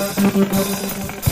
どうぞどうぞ。